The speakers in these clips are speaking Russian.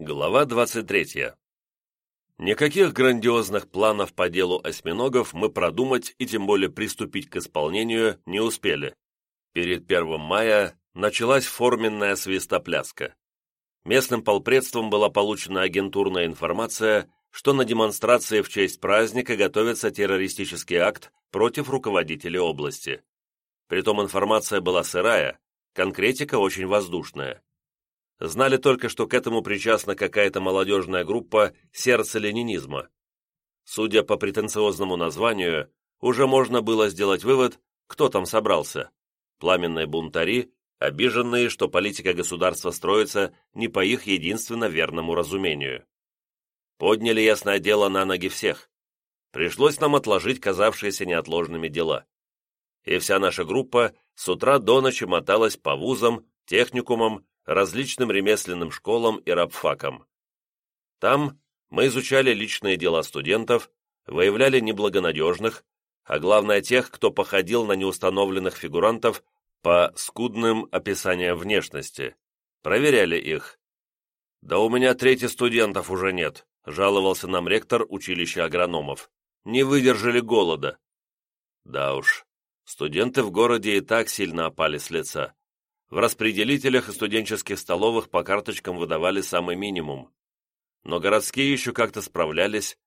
Глава 23. Никаких грандиозных планов по делу осьминогов мы продумать и тем более приступить к исполнению не успели. Перед 1 мая началась форменная свистопляска. Местным полпредством была получена агентурная информация, что на демонстрации в честь праздника готовится террористический акт против руководителей области. Притом информация была сырая, конкретика очень воздушная. Знали только, что к этому причастна какая-то молодежная группа «Сердце ленинизма». Судя по претенциозному названию, уже можно было сделать вывод, кто там собрался. Пламенные бунтари, обиженные, что политика государства строится не по их единственно верному разумению. Подняли ясное дело на ноги всех. Пришлось нам отложить казавшиеся неотложными дела. И вся наша группа с утра до ночи моталась по вузам, техникумам, различным ремесленным школам и рабфакам. Там мы изучали личные дела студентов, выявляли неблагонадежных, а главное тех, кто походил на неустановленных фигурантов по скудным описаниям внешности. Проверяли их. «Да у меня трети студентов уже нет», — жаловался нам ректор училища агрономов. «Не выдержали голода». Да уж, студенты в городе и так сильно опали с лица. В распределителях и студенческих столовых по карточкам выдавали самый минимум. Но городские еще как-то справлялись.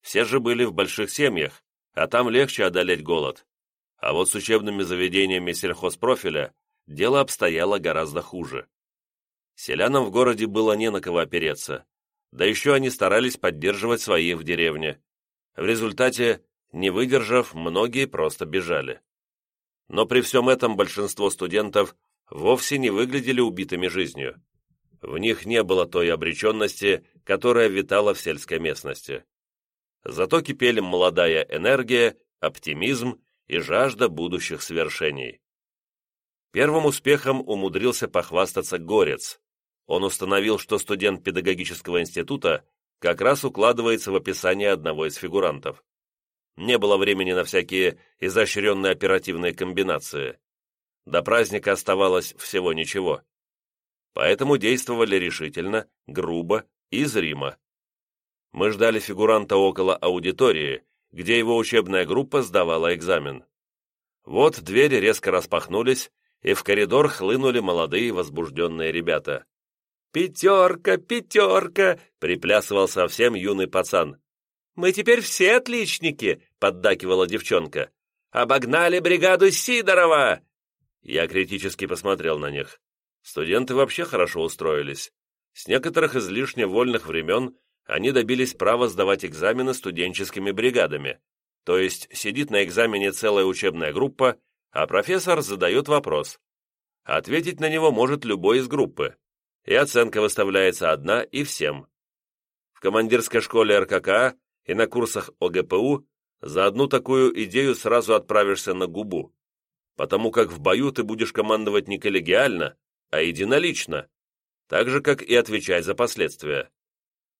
Все же были в больших семьях, а там легче одолеть голод. А вот с учебными заведениями сельхозпрофиля дело обстояло гораздо хуже. Селянам в городе было не на кого опереться, да еще они старались поддерживать своих в деревне. В результате, не выдержав, многие просто бежали. Но при всем этом большинство студентов вовсе не выглядели убитыми жизнью. В них не было той обреченности, которая витала в сельской местности. Зато кипели молодая энергия, оптимизм и жажда будущих свершений. Первым успехом умудрился похвастаться Горец. Он установил, что студент педагогического института как раз укладывается в описание одного из фигурантов. Не было времени на всякие изощренные оперативные комбинации. До праздника оставалось всего ничего. Поэтому действовали решительно, грубо и зримо. Мы ждали фигуранта около аудитории, где его учебная группа сдавала экзамен. Вот двери резко распахнулись, и в коридор хлынули молодые возбужденные ребята. «Пятерка, пятерка!» — приплясывал совсем юный пацан. «Мы теперь все отличники!» — поддакивала девчонка. «Обогнали бригаду Сидорова!» Я критически посмотрел на них. Студенты вообще хорошо устроились. С некоторых излишне вольных времен они добились права сдавать экзамены студенческими бригадами. То есть сидит на экзамене целая учебная группа, а профессор задает вопрос. Ответить на него может любой из группы. И оценка выставляется одна и всем. В командирской школе РКК и на курсах ОГПУ за одну такую идею сразу отправишься на губу потому как в бою ты будешь командовать не коллегиально, а единолично, так же, как и отвечать за последствия.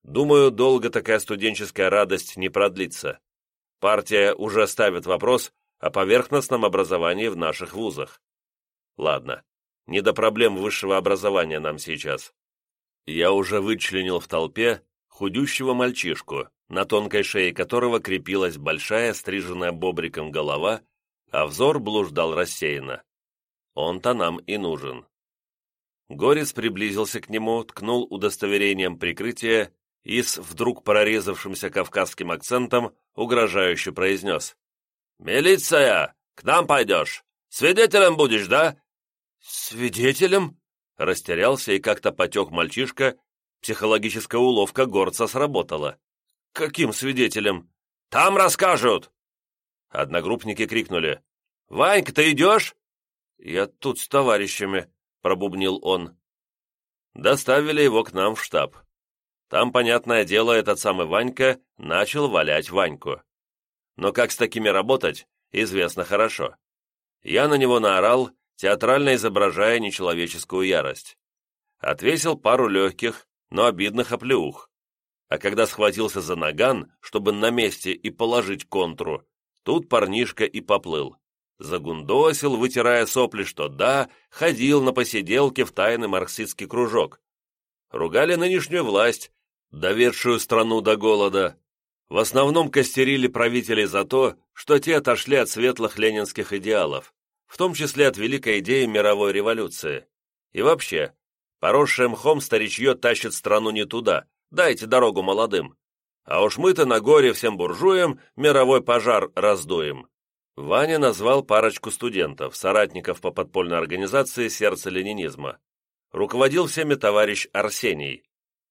Думаю, долго такая студенческая радость не продлится. Партия уже ставит вопрос о поверхностном образовании в наших вузах. Ладно, не до проблем высшего образования нам сейчас. Я уже вычленил в толпе худющего мальчишку, на тонкой шее которого крепилась большая, стриженная бобриком голова а взор блуждал рассеянно. Он-то нам и нужен. Горец приблизился к нему, ткнул удостоверением прикрытия и с вдруг прорезавшимся кавказским акцентом угрожающе произнес. «Милиция! К нам пойдешь! Свидетелем будешь, да?» «Свидетелем?» Растерялся и как-то потек мальчишка. Психологическая уловка горца сработала. «Каким свидетелем?» «Там расскажут!» Одногруппники крикнули. «Ванька, ты идешь?» «Я тут с товарищами», — пробубнил он. Доставили его к нам в штаб. Там, понятное дело, этот самый Ванька начал валять Ваньку. Но как с такими работать, известно хорошо. Я на него наорал, театрально изображая нечеловеческую ярость. Отвесил пару легких, но обидных оплеух. А когда схватился за наган, чтобы на месте и положить контру, Тут парнишка и поплыл. Загундосил, вытирая сопли, что да, ходил на посиделке в тайный марксистский кружок. ругали нынешнюю власть, доведшую страну до голода. В основном костерили правителей за то, что те отошли от светлых ленинских идеалов, в том числе от великой идеи мировой революции. И вообще, поросшее мхом старичье тащит страну не туда, дайте дорогу молодым. А уж мы-то на горе всем буржуям мировой пожар раздуем. Ваня назвал парочку студентов, соратников по подпольной организации «Сердце ленинизма». Руководил всеми товарищ Арсений.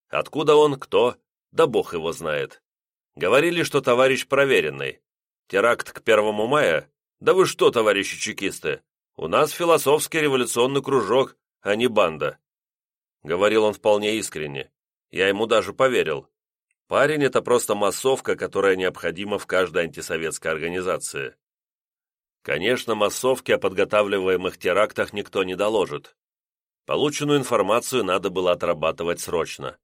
Откуда он, кто, да бог его знает. Говорили, что товарищ проверенный. Теракт к первому мая? Да вы что, товарищи чекисты? У нас философский революционный кружок, а не банда. Говорил он вполне искренне. Я ему даже поверил. Парень — это просто массовка, которая необходима в каждой антисоветской организации. Конечно, массовки о подготавливаемых терактах никто не доложит. Полученную информацию надо было отрабатывать срочно.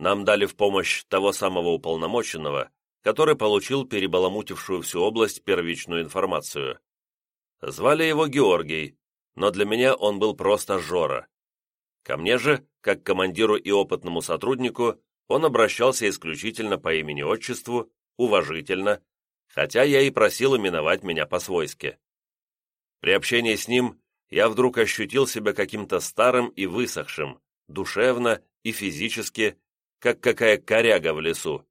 Нам дали в помощь того самого уполномоченного, который получил перебаламутившую всю область первичную информацию. Звали его Георгий, но для меня он был просто Жора. Ко мне же, как командиру и опытному сотруднику, он обращался исключительно по имени-отчеству, уважительно, хотя я и просил именовать меня по-свойски. При общении с ним я вдруг ощутил себя каким-то старым и высохшим, душевно и физически, как какая коряга в лесу.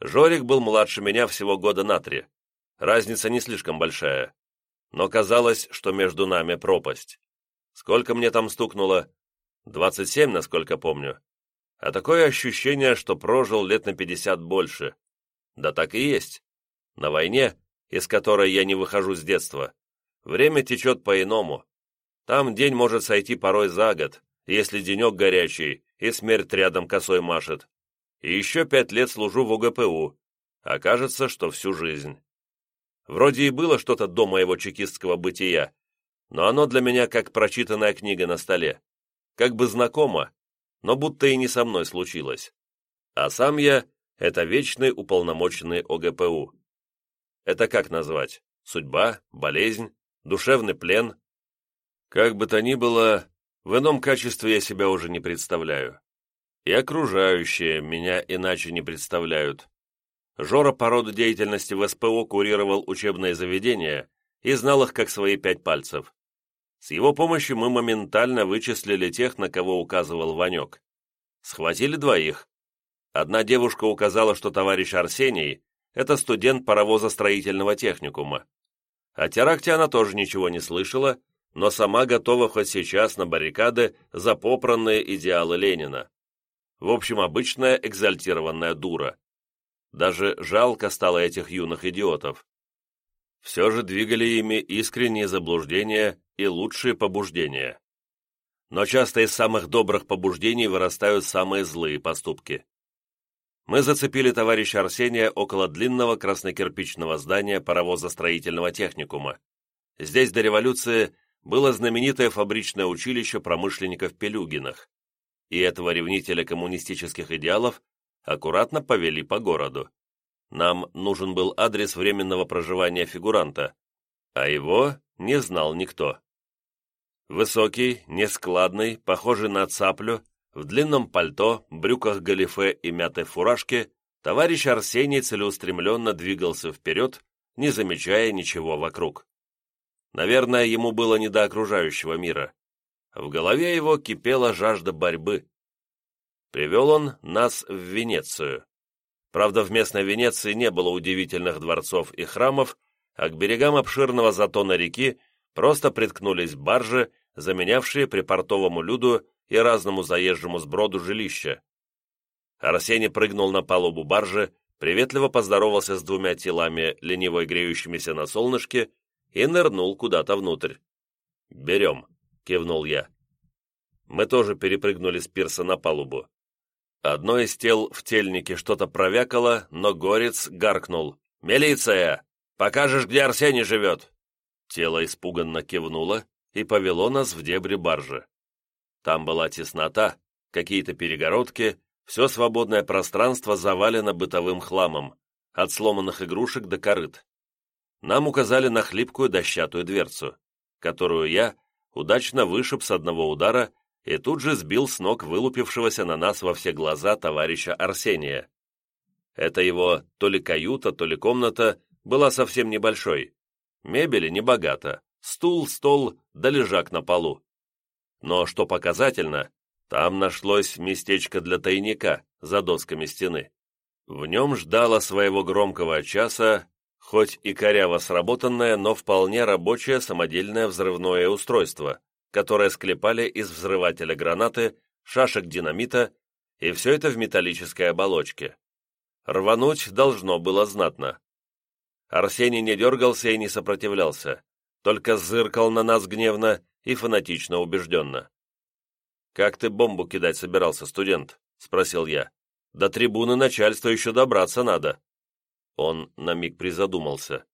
Жорик был младше меня всего года на три. Разница не слишком большая. Но казалось, что между нами пропасть. Сколько мне там стукнуло? Двадцать семь, насколько помню. А такое ощущение, что прожил лет на пятьдесят больше. Да так и есть. На войне, из которой я не выхожу с детства, время течет по-иному. Там день может сойти порой за год, если денек горячий и смерть рядом косой машет. И еще пять лет служу в УГПУ. Окажется, что всю жизнь. Вроде и было что-то до моего чекистского бытия, но оно для меня как прочитанная книга на столе. Как бы знакомо, но будто и не со мной случилось. А сам я — это вечный уполномоченный ОГПУ. Это как назвать? Судьба? Болезнь? Душевный плен? Как бы то ни было, в ином качестве я себя уже не представляю. И окружающие меня иначе не представляют. Жора по роду деятельности в СПО курировал учебные заведения и знал их как свои пять пальцев. С его помощью мы моментально вычислили тех, на кого указывал Ванек. Схватили двоих. Одна девушка указала, что товарищ Арсений это студент паровозостроительного техникума. О теракте она тоже ничего не слышала, но сама готова хоть сейчас на баррикады за попранные идеалы Ленина. В общем, обычная экзальтированная дура. Даже жалко стало этих юных идиотов. Все же двигали ими искренние заблуждения и лучшие побуждения. Но часто из самых добрых побуждений вырастают самые злые поступки мы зацепили товарища Арсения около длинного краснокирпичного здания паровозостроительного техникума. Здесь до революции было знаменитое фабричное училище промышленников Пелюгинах, и этого ревнителя коммунистических идеалов аккуратно повели по городу. Нам нужен был адрес временного проживания фигуранта, а его не знал никто. Высокий, нескладный, похожий на цаплю, в длинном пальто, брюках галифе и мятой фуражке товарищ Арсений целеустремленно двигался вперед, не замечая ничего вокруг. Наверное, ему было не до окружающего мира. В голове его кипела жажда борьбы. Привел он нас в Венецию. Правда, в местной Венеции не было удивительных дворцов и храмов, а к берегам обширного затона реки просто приткнулись баржи, заменявшие припортовому люду и разному заезжему сброду жилища. Арсений прыгнул на палубу баржи, приветливо поздоровался с двумя телами, лениво греющимися на солнышке, и нырнул куда-то внутрь. «Берем», — кивнул я. Мы тоже перепрыгнули с пирса на палубу. Одно из тел в тельнике что-то провякало, но горец гаркнул. «Милиция! Покажешь, где Арсений живет!» Тело испуганно кивнуло и повело нас в дебри баржи. Там была теснота, какие-то перегородки, все свободное пространство завалено бытовым хламом, от сломанных игрушек до корыт. Нам указали на хлипкую дощатую дверцу, которую я удачно вышиб с одного удара и тут же сбил с ног вылупившегося на нас во все глаза товарища Арсения. Это его то ли каюта, то ли комната была совсем небольшой. Мебели небогато, стул, стол да лежак на полу. Но, что показательно, там нашлось местечко для тайника за досками стены. В нем ждало своего громкого часа, хоть и коряво сработанное, но вполне рабочее самодельное взрывное устройство, которое склепали из взрывателя гранаты, шашек динамита, и все это в металлической оболочке. Рвануть должно было знатно. Арсений не дергался и не сопротивлялся, только зыркал на нас гневно и фанатично убежденно. «Как ты бомбу кидать собирался, студент?» — спросил я. «До трибуны начальства еще добраться надо». Он на миг призадумался.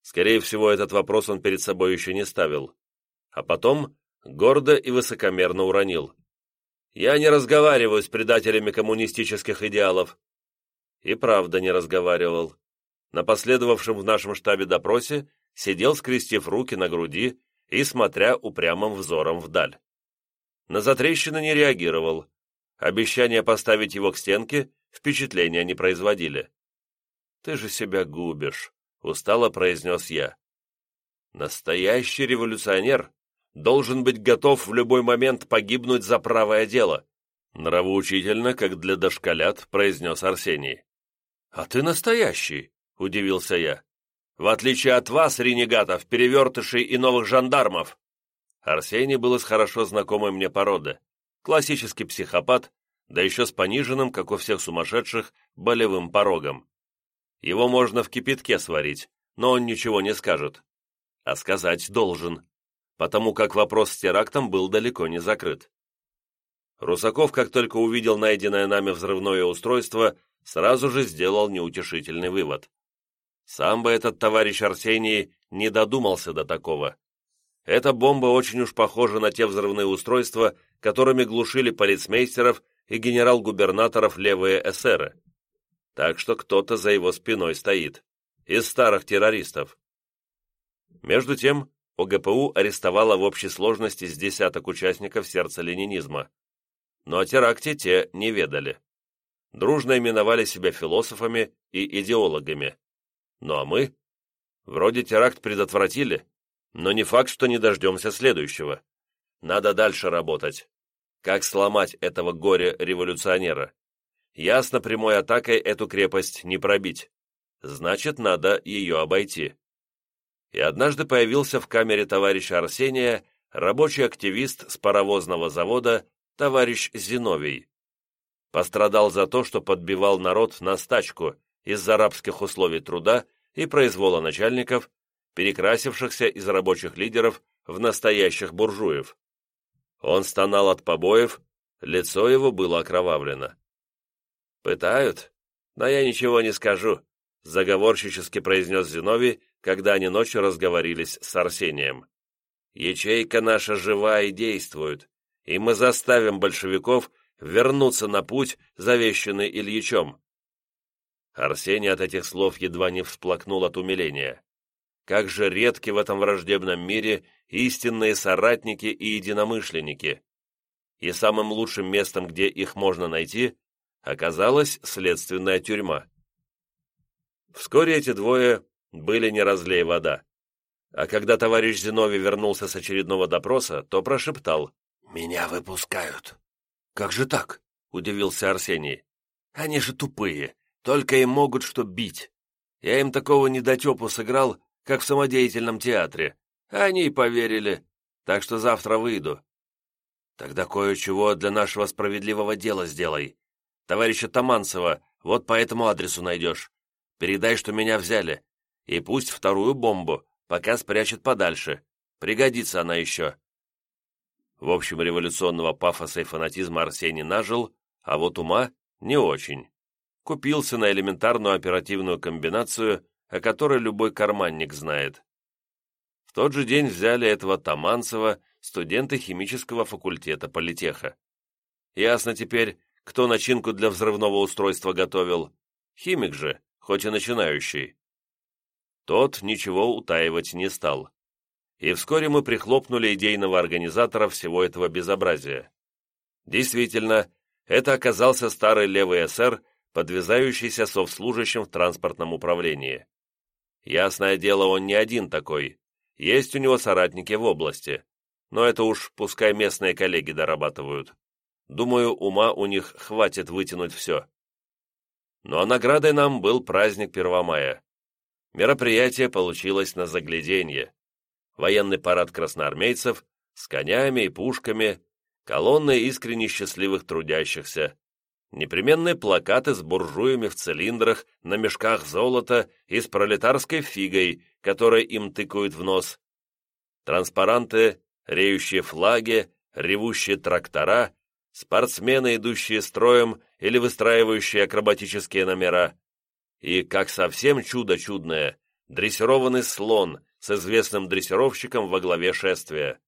Скорее всего, этот вопрос он перед собой еще не ставил. А потом гордо и высокомерно уронил. «Я не разговариваю с предателями коммунистических идеалов». И правда не разговаривал. На последовавшем в нашем штабе допросе сидел, скрестив руки на груди и смотря упрямым взором вдаль. На затрещины не реагировал. Обещания поставить его к стенке впечатления не производили. «Ты же себя губишь», — устало произнес я. «Настоящий революционер должен быть готов в любой момент погибнуть за правое дело», нравоучительно, как для дошколят, произнес Арсений. «А ты настоящий», — удивился я. «В отличие от вас, ренегатов, перевертышей и новых жандармов». Арсений был из хорошо знакомой мне породы. Классический психопат, да еще с пониженным, как у всех сумасшедших, болевым порогом. Его можно в кипятке сварить, но он ничего не скажет. А сказать должен, потому как вопрос с терактом был далеко не закрыт. Русаков, как только увидел найденное нами взрывное устройство, сразу же сделал неутешительный вывод. Сам бы этот товарищ Арсений не додумался до такого. Эта бомба очень уж похожа на те взрывные устройства, которыми глушили полицмейстеров и генерал-губернаторов левые эсеры. Так что кто-то за его спиной стоит. Из старых террористов. Между тем, ОГПУ арестовала в общей сложности с десяток участников сердца ленинизма. Но о теракте те не ведали. Дружно именовали себя философами и идеологами. Ну а мы? Вроде теракт предотвратили, но не факт, что не дождемся следующего. Надо дальше работать. Как сломать этого горя-революционера? Ясно, прямой атакой эту крепость не пробить. Значит, надо ее обойти. И однажды появился в камере товарища Арсения рабочий активист с паровозного завода товарищ Зиновий. Пострадал за то, что подбивал народ на стачку из-за арабских условий труда и произвола начальников, перекрасившихся из рабочих лидеров в настоящих буржуев. Он стонал от побоев, лицо его было окровавлено. «Пытают? Но я ничего не скажу», — заговорщически произнес Зиновий, когда они ночью разговорились с Арсением. «Ячейка наша жива и действует, и мы заставим большевиков вернуться на путь, завещанный Ильичом». Арсений от этих слов едва не всплакнул от умиления. Как же редки в этом враждебном мире истинные соратники и единомышленники. И самым лучшим местом, где их можно найти, оказалась следственная тюрьма. Вскоре эти двое были не разлей вода. А когда товарищ Зиновий вернулся с очередного допроса, то прошептал «Меня выпускают». «Как же так?» — удивился Арсений. «Они же тупые, только и могут что бить. Я им такого недотепу сыграл, как в самодеятельном театре, они и поверили, так что завтра выйду». «Тогда кое-чего для нашего справедливого дела сделай», Товарища Таманцева вот по этому адресу найдешь. Передай, что меня взяли. И пусть вторую бомбу пока спрячет подальше. Пригодится она еще». В общем, революционного пафоса и фанатизма Арсений нажил, а вот ума не очень. Купился на элементарную оперативную комбинацию, о которой любой карманник знает. В тот же день взяли этого Таманцева студенты химического факультета политеха. Ясно теперь, кто начинку для взрывного устройства готовил. Химик же, хоть и начинающий. Тот ничего утаивать не стал. И вскоре мы прихлопнули идейного организатора всего этого безобразия. Действительно, это оказался старый левый эсер, подвязающийся совслужащим в транспортном управлении. Ясное дело, он не один такой. Есть у него соратники в области. Но это уж пускай местные коллеги дорабатывают. Думаю, ума у них хватит вытянуть все. Ну а наградой нам был праздник Первомая. Мероприятие получилось на загляденье. Военный парад красноармейцев с конями и пушками, колонны искренне счастливых трудящихся, непременные плакаты с буржуями в цилиндрах, на мешках золота и с пролетарской фигой, которой им тыкают в нос, транспаранты, реющие флаги, ревущие трактора, спортсмены, идущие строем или выстраивающие акробатические номера, и, как совсем чудо чудное, дрессированный слон с известным дрессировщиком во главе шествия.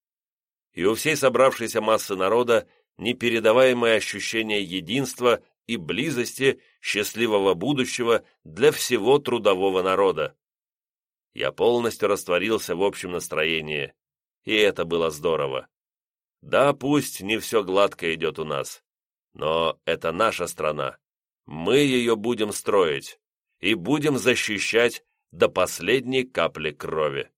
И у всей собравшейся массы народа непередаваемое ощущение единства и близости счастливого будущего для всего трудового народа. Я полностью растворился в общем настроении, и это было здорово. Да, пусть не все гладко идет у нас, но это наша страна. Мы ее будем строить и будем защищать до последней капли крови.